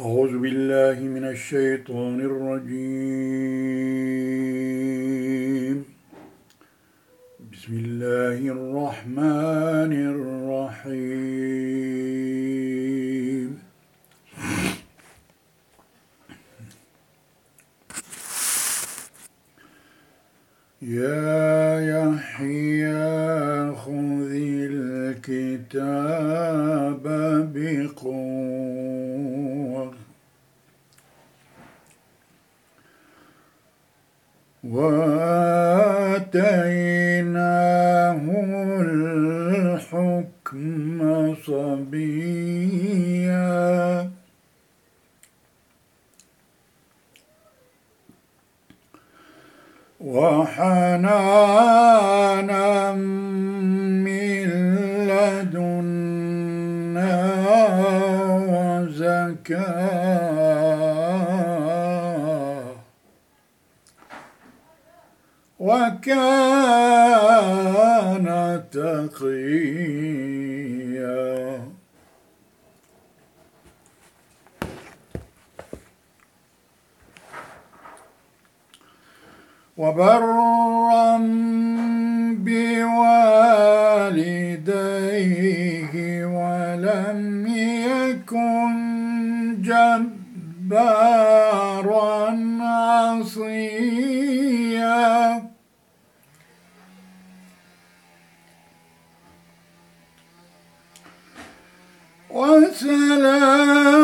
أعوذ بالله من الشيطان الرجيم. بسم الله الرحمن الرحيم. يا يحيى خذ الكتاب بقوة. وآتيناه الحكم صبيا. وحنانا من لدنا وزكاة وكان تقيا. وبرا بوالديه ولم يكن جبارا عصيا. وسلام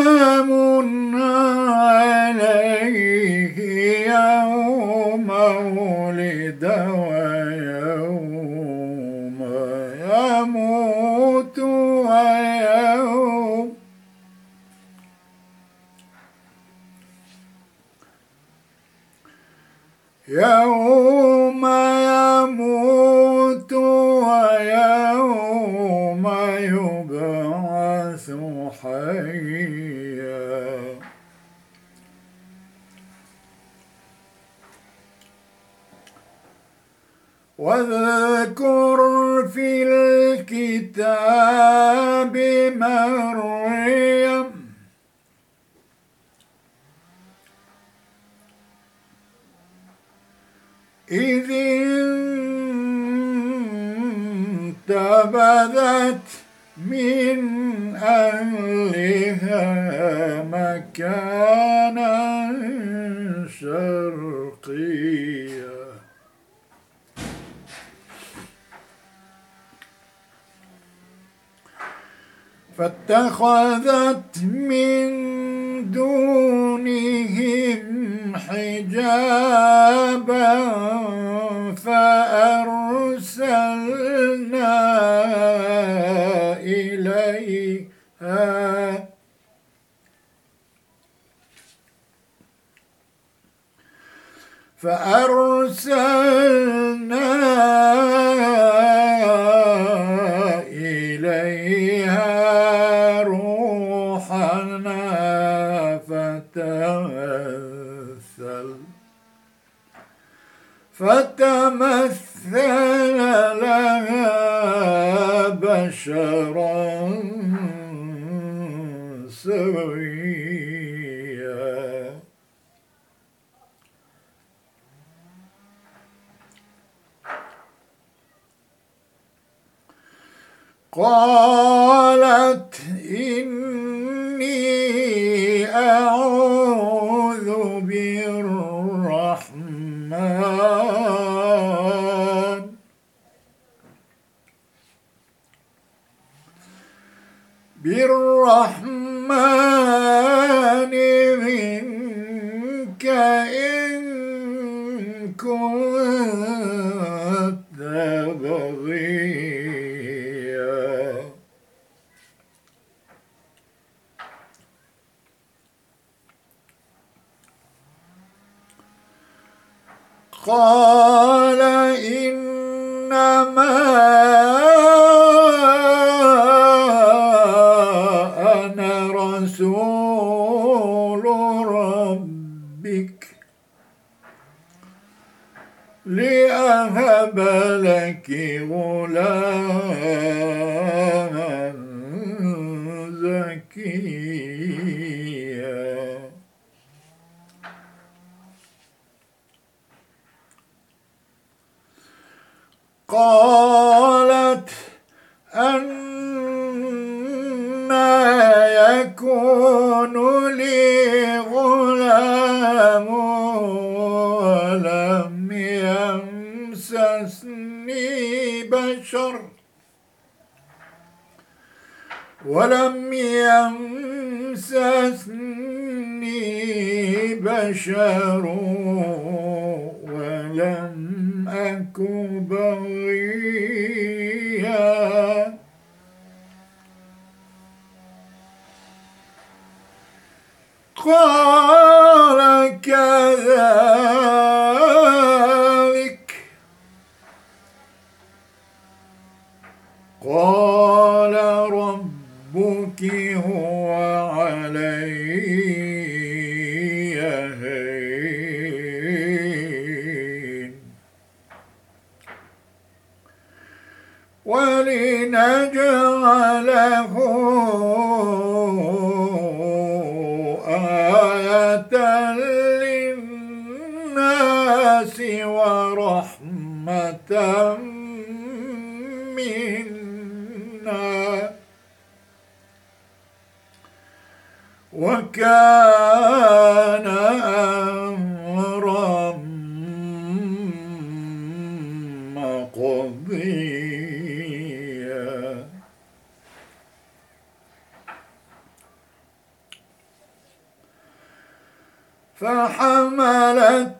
واذكر في الكتاب مريم إذ انتبذت من أهلها مكانا شرقيا. فاتخذت من دونهم حجابا فأرسلنا فأرسلنا قالت قال إنما أنا رسول ربك لأهب لك غلاما قالت أنا يكون لي غلام ولم يمسسني بشر ولم يمسسني بشر أك بغيا. قال كذلك منا. وكان فحملته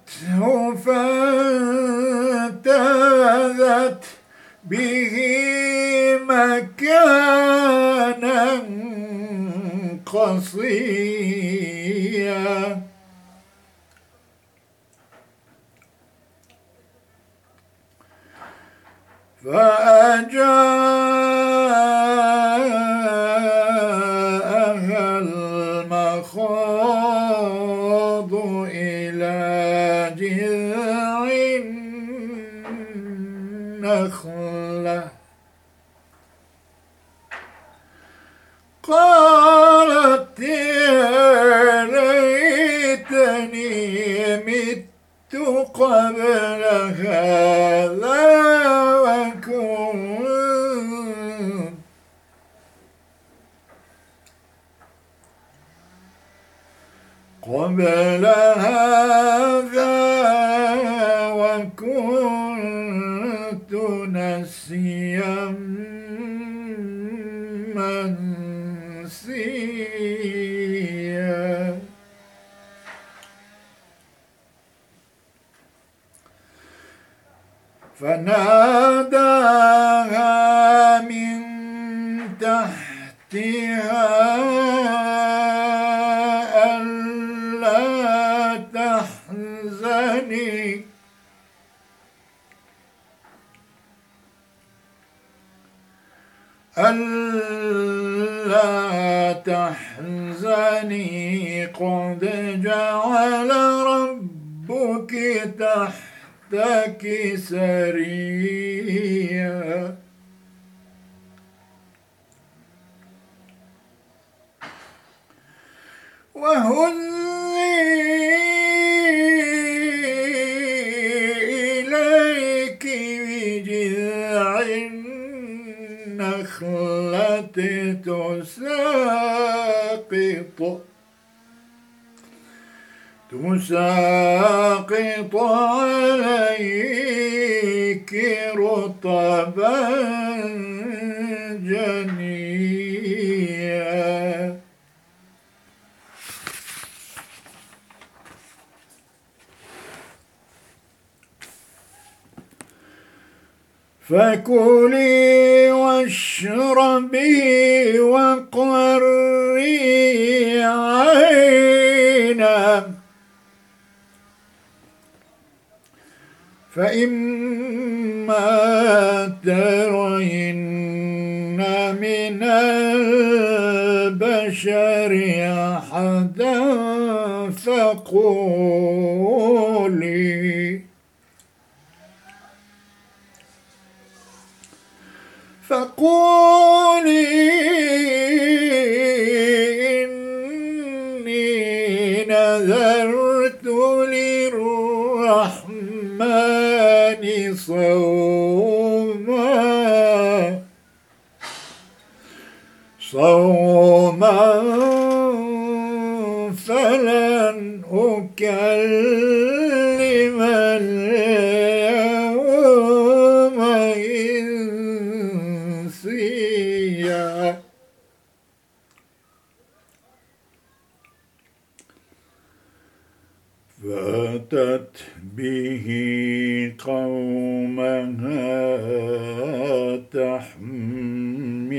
فانتبذت به مكانا قصيا. فأجاءها النخلة قالت يا ليتني مت قبل هذا وكنت. قبل هذا نسيا منسيا فناداها تحزني قد جعل ربك تحتك سريا. وهزي إليك بجذع النخلة تساقط تساقط عليك رطبا. فكلي واشربي وقري عينا. فإما فقولي إني نذرت للرحمن صوما. صوما فلن أكلم اليوم إنسيا فأتت به قومها تحمله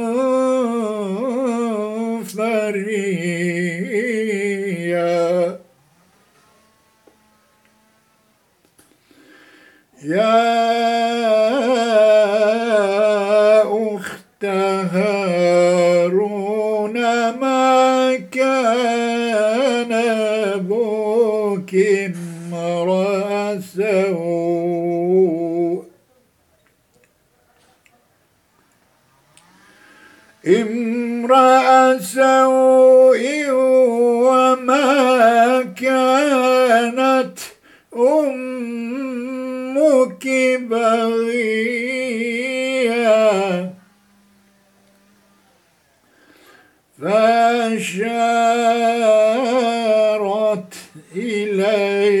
يا أخت هارون ما كان أبوك امرأ سوء. امرأ سوء بغيا. فأشارت إليه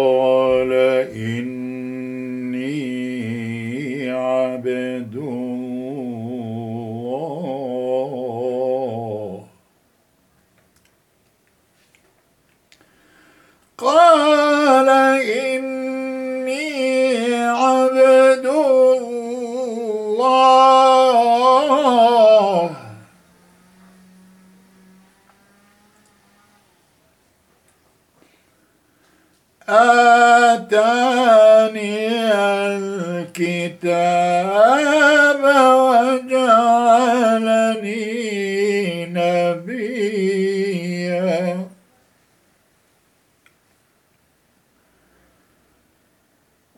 آتاني الكتاب وجعلني نبيا.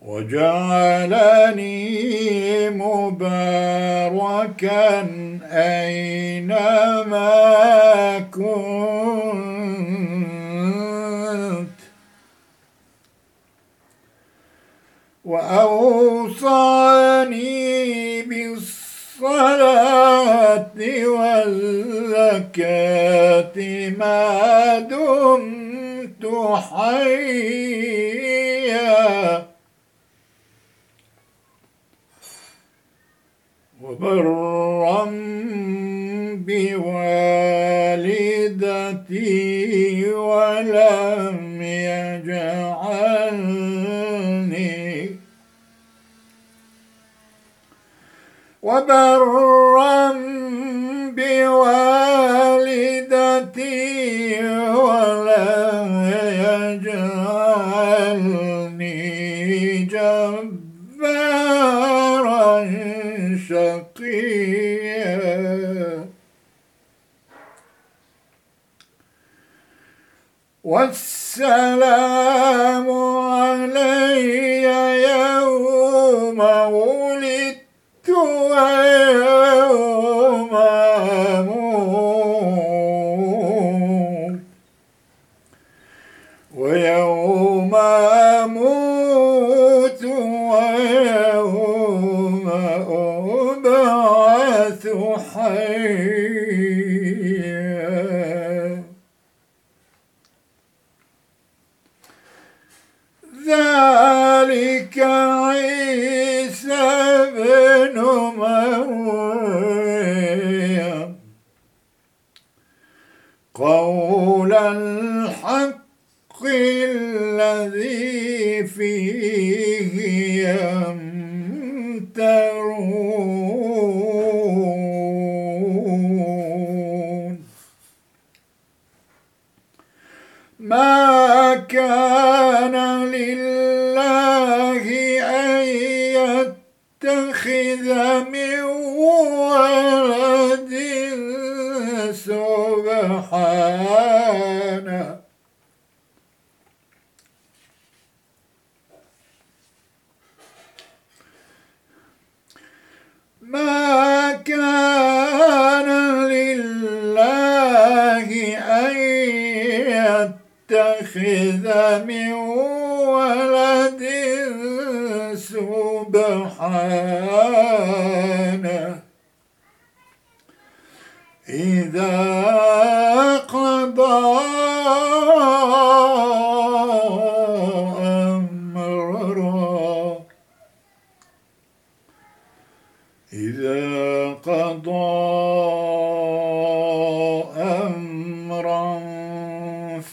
وجعلني مباركا أينما كنت. وأوصاني بالصلاة والزكاة ما دمت حيا. وبرا بوالدتي ولم وبرا بوالدتي ويوم يمترون. ما كان لله أن يتخذ من ولد ما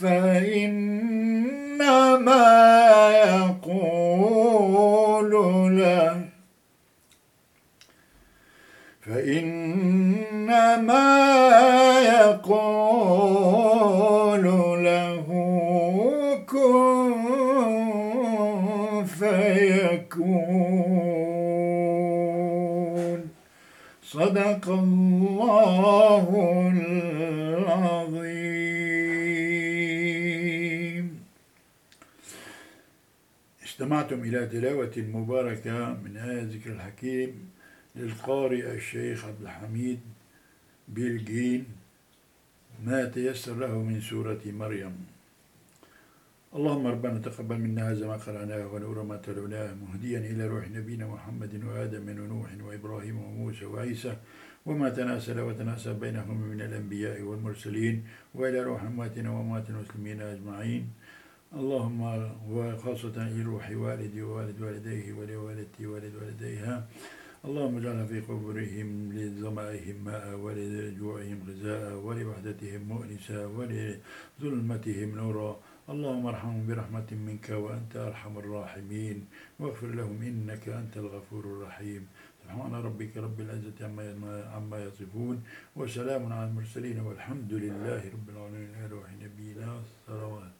فإنما استمعتم إلى تلاوة مباركة من آية ذكر الحكيم للقارئ الشيخ عبد الحميد بيلجين ما تيسر له من سورة مريم. اللهم ربنا تقبل منا هذا ما قرأناه ونور ما تلوناه مهديا إلى روح نبينا محمد وآدم ونوح وإبراهيم وموسى وعيسى وما تناسل وتناسب بينهم من الأنبياء والمرسلين وإلى روح أمواتنا وأموات المسلمين أجمعين. اللهم وخاصة إلى روح والدي ووالد والديه ولوالدتي ووالد والديها. اللهم اجعلنا في قبورهم لظمائهم ماء ولجوعهم غذاء ولوحدتهم مؤنسا ولظلمتهم نورا اللهم ارحمهم برحمة منك وأنت أرحم الراحمين. واغفر لهم إنك أنت الغفور الرحيم. سبحان ربك رب العزة عما يصفون. وسلام على المرسلين والحمد لله رب العالمين. على نبينا الصلوات.